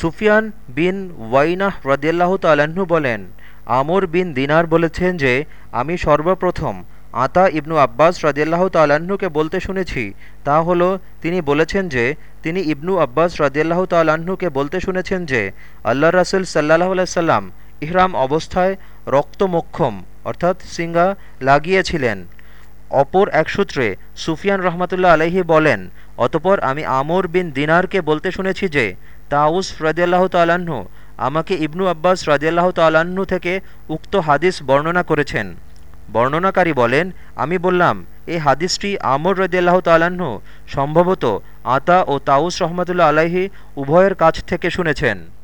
সুফিয়ান বিন ওয়াইনাহ রদিয়াল্লাহ তাল্লাহ্ন বলেন, আমর বিন দিনার বলেছেন যে, আমি সর্বপ্রথম আতা ইবনু আব্বাস রদিয়াল্লাহ তাল্লাহ্নকে বলতে শুনেছি। তা হল, তিনি বলেছেন যে, তিনি ইবনু আব্বাস রদিয়াল্লাহ তাল্লাহ্নকে বলতে শুনেছেন যে আল্লাহ রাসুল সাল্লাহ সাল্লাম ইহরাম অবস্থায় রক্তমক্ষম, অর্থাৎ সিঙ্গা লাগিয়েছিলেন। অপর এক সূত্রে সুফিয়ান রহমতুল্লাহ আলহি বলেন, অতপর আমি আমর বিন দিনারকে বলতে শুনেছি যে তাউস রাজিয়াল্লাহ তাল্লাহ্ন আমাকে ইবনু আব্বাস রাজিয়াল্লাহ তাল্লাহ্ন থেকে উক্ত হাদিস বর্ণনা করেছেন। বর্ণনাকারী বলেন, আমি বললাম, এই হাদিসটি আমর রদিয়াল্লাহ তাল্লাহ্ন সম্ভবত আতা ও তাউস রহমতুল্লা আলাহি উভয়ের কাছ থেকে শুনেছেন।